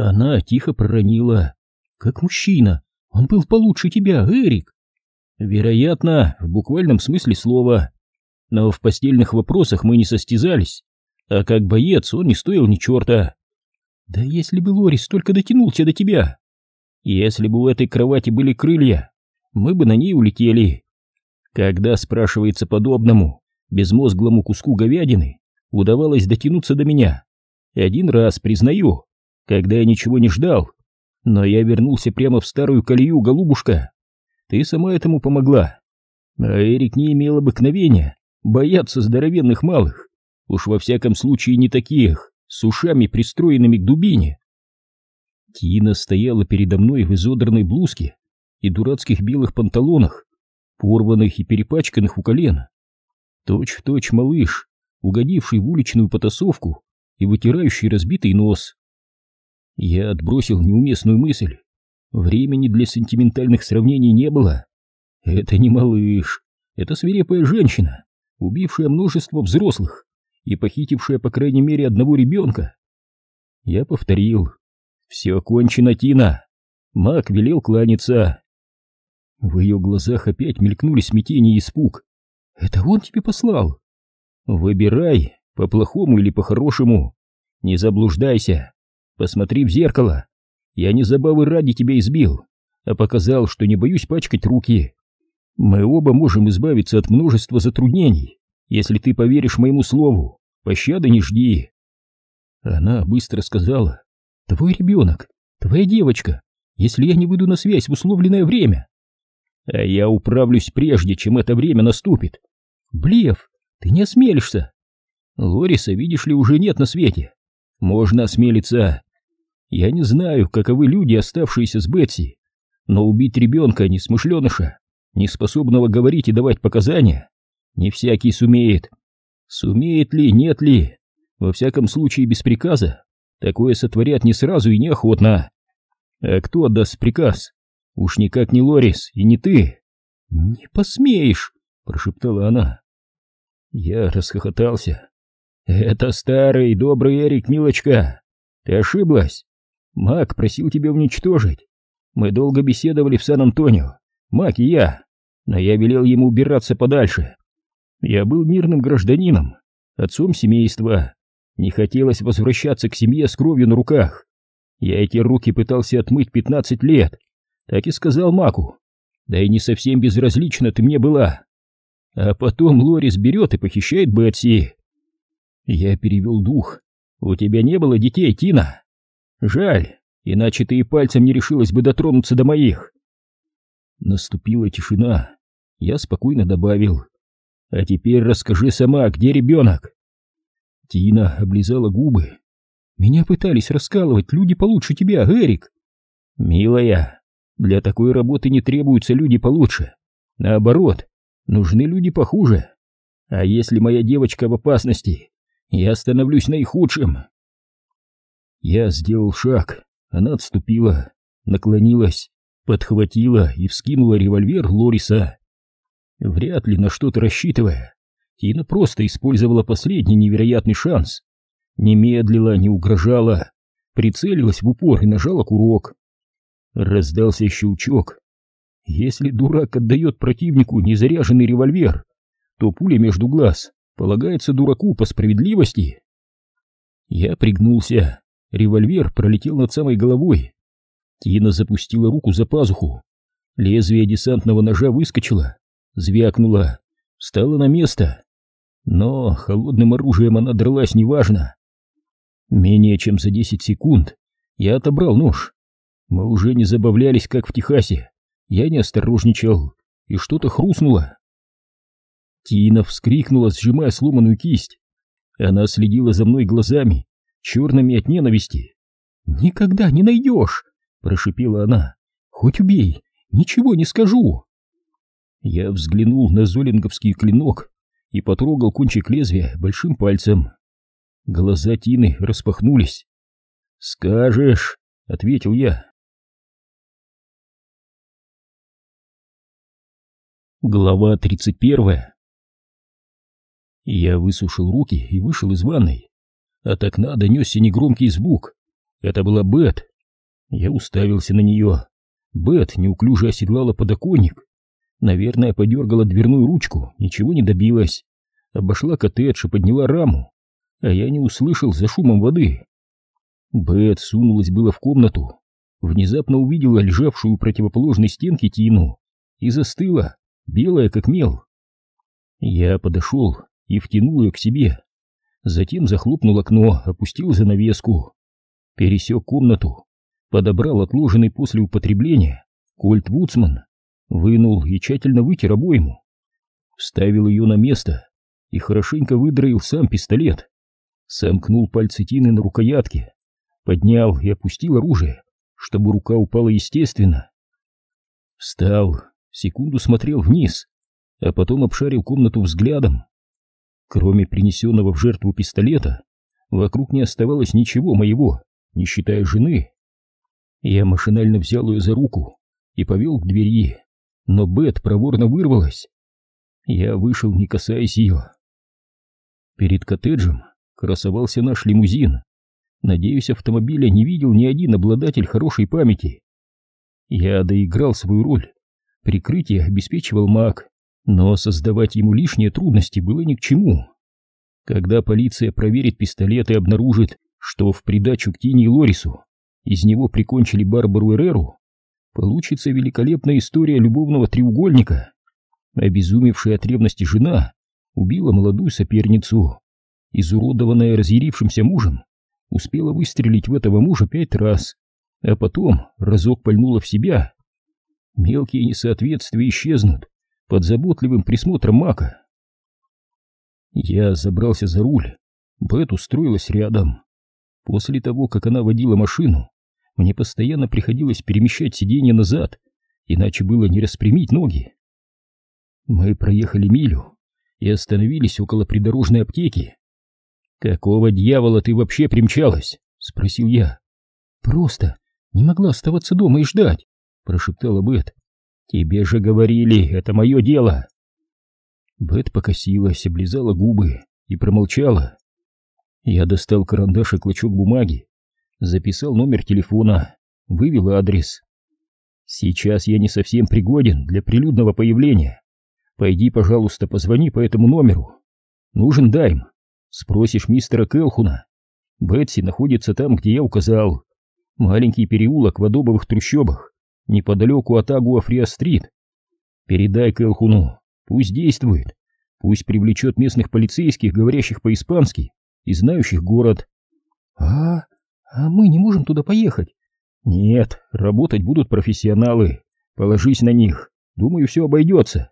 Она тихо проронила. «Как мужчина! Он был получше тебя, Эрик!» «Вероятно, в буквальном смысле слова. Но в постельных вопросах мы не состязались. А как боец он не стоил ни черта. Да если бы Лорис только дотянулся до тебя. Если бы у этой кровати были крылья, мы бы на ней улетели. Когда спрашивается подобному, безмозглому куску говядины, удавалось дотянуться до меня. Один раз, признаю, когда я ничего не ждал, но я вернулся прямо в старую колею, голубушка. Ты сама этому помогла. А Эрик не имел обыкновения бояться здоровенных малых. Уж во всяком случае не таких, с ушами, пристроенными к дубине. Тина стояла передо мной в изодранной блузке и дурацких белых панталонах, порванных и перепачканных у колена. Точь-в-точь малыш, угодивший в уличную потасовку и вытирающий разбитый нос. Я отбросил неуместную мысль. Времени для сентиментальных сравнений не было. Это не малыш, это свирепая женщина, убившая множество взрослых и похитившая по крайней мере одного ребенка. Я повторил. «Все кончено, Тина!» Мак велел кланяться. В ее глазах опять мелькнули смятение и испуг. «Это он тебе послал?» «Выбирай, по-плохому или по-хорошему. Не заблуждайся. Посмотри в зеркало. Я не забавы ради тебя избил, а показал, что не боюсь пачкать руки. Мы оба можем избавиться от множества затруднений, если ты поверишь моему слову. Пощады не жди. Она быстро сказала. Твой ребенок, твоя девочка, если я не выйду на связь в условленное время. А я управлюсь прежде, чем это время наступит. Блеф, ты не осмелишься. Лориса, видишь ли, уже нет на свете. Можно осмелиться. Я не знаю, каковы люди, оставшиеся с Бетси, но убить ребенка, несмышленыша, не способного говорить и давать показания, не всякий сумеет. Сумеет ли, нет ли, во всяком случае без приказа, такое сотворят не сразу и неохотно. А кто отдаст приказ? Уж никак не Лорис и не ты. Не посмеешь, прошептала она. Я расхохотался. Это старый добрый Эрик, милочка. Ты ошиблась. Мак просил тебя уничтожить. Мы долго беседовали в Сан-Антонио, Мак и я, но я велел ему убираться подальше. Я был мирным гражданином, отцом семейства. Не хотелось возвращаться к семье с кровью на руках. Я эти руки пытался отмыть пятнадцать лет, так и сказал Маку. Да и не совсем безразлично ты мне была. А потом Лорис берет и похищает Бетси. Я перевел дух. У тебя не было детей, Тина? Жаль, иначе ты и пальцем не решилась бы дотронуться до моих. Наступила тишина. Я спокойно добавил. А теперь расскажи сама, где ребенок? Тина облизала губы. Меня пытались раскалывать люди получше тебя, Эрик. Милая, для такой работы не требуются люди получше. Наоборот, нужны люди похуже. А если моя девочка в опасности, я становлюсь наихудшим. Я сделал шаг, она отступила, наклонилась, подхватила и вскинула револьвер Лориса. Вряд ли на что-то рассчитывая, Тина просто использовала последний невероятный шанс. Не медлила, не угрожала, прицелилась в упор и нажала курок. Раздался щелчок. Если дурак отдает противнику незаряженный револьвер, то пуля между глаз полагается дураку по справедливости. Я пригнулся, Револьвер пролетел над самой головой. Тина запустила руку за пазуху. Лезвие десантного ножа выскочило, звякнуло, встало на место. Но холодным оружием она дралась неважно. Менее чем за десять секунд я отобрал нож. Мы уже не забавлялись, как в Техасе. Я не осторожничал, и что-то хрустнуло. Тина вскрикнула, сжимая сломанную кисть. Она следила за мной глазами, черными от ненависти. «Никогда не найдешь!» — прошипела она. «Хоть убей, ничего не скажу!» Я взглянул на золинговский клинок и потрогал кончик лезвия большим пальцем. Глаза Тины распахнулись. «Скажешь!» — ответил я. Глава тридцать первая Я высушил руки и вышел из ванной. От окна донесся негромкий звук. Это была Бет. Я уставился на нее. Бет неуклюже оседлала подоконник. Наверное, подергала дверную ручку, ничего не добилась. Обошла коттедж и подняла раму, а я не услышал за шумом воды. Бет сунулась было в комнату, внезапно увидела лежавшую у противоположной стенки Тину и застыла, белая как мел. Я подошел и втянул ее к себе. Затем захлопнул окно, опустил занавеску. Пересек комнату, подобрал отложенный после употребления кольт Вудсман, вынул и тщательно вытер обойму. Вставил ее на место и хорошенько выдроил сам пистолет. Сомкнул пальцы Тины на рукоятке, поднял и опустил оружие, чтобы рука упала естественно. Встал, секунду смотрел вниз, а потом обшарил комнату взглядом. Кроме принесенного в жертву пистолета, вокруг не оставалось ничего моего, не считая жены. Я машинально взял ее за руку и повел к двери, но Бет проворно вырвалась. Я вышел, не касаясь ее. Перед коттеджем красовался наш лимузин. Надеюсь, автомобиля не видел ни один обладатель хорошей памяти. Я доиграл свою роль. Прикрытие обеспечивал маг, но создавать ему лишние трудности было ни к чему. Когда полиция проверит пистолет и обнаружит, что в придачу к Тине и Лорису из него прикончили Барбару Эреру, получится великолепная история любовного треугольника. Обезумевшая от ревности жена убила молодую соперницу. Изуродованная разъярившимся мужем, успела выстрелить в этого мужа пять раз, а потом разок пальнула в себя. Мелкие несоответствия исчезнут, под заботливым присмотром Мака. Я забрался за руль, Бет устроилась рядом. После того, как она водила машину, мне постоянно приходилось перемещать сиденье назад, иначе было не распрямить ноги. Мы проехали милю и остановились около придорожной аптеки. «Какого дьявола ты вообще примчалась?» — спросил я. «Просто не могла оставаться дома и ждать», — прошептала Бет. «Тебе же говорили, это мое дело!» Бет покосилась, облизала губы и промолчала. Я достал карандаш и клочок бумаги, записал номер телефона, вывел адрес. «Сейчас я не совсем пригоден для прилюдного появления. Пойди, пожалуйста, позвони по этому номеру. Нужен дайм. Спросишь мистера Келхуна. Бетси находится там, где я указал. Маленький переулок в адобовых трущобах неподалеку от Агуа-Фриа-стрит. Передай Кэлхуну, пусть действует, пусть привлечет местных полицейских, говорящих по-испански и знающих город. А, а мы не можем туда поехать? Нет, работать будут профессионалы, положись на них, думаю, все обойдется.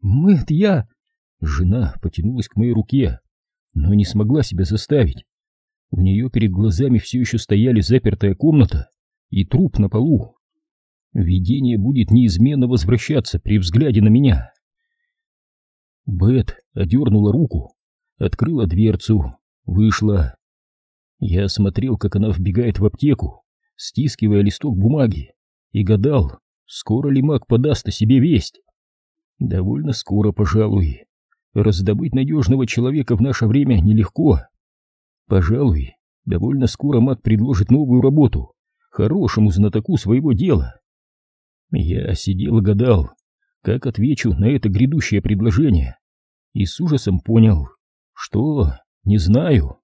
Мэт, я... Жена потянулась к моей руке, но не смогла себя заставить. У нее перед глазами все еще стояли запертая комната и труп на полу. Видение будет неизменно возвращаться при взгляде на меня. Бет одернула руку, открыла дверцу, вышла. Я смотрел, как она вбегает в аптеку, стискивая листок бумаги, и гадал, скоро ли маг подаст о себе весть. Довольно скоро, пожалуй. Раздобыть надежного человека в наше время нелегко. Пожалуй, довольно скоро маг предложит новую работу хорошему знатоку своего дела. Я сидел и гадал, как отвечу на это грядущее предложение, и с ужасом понял, что не знаю.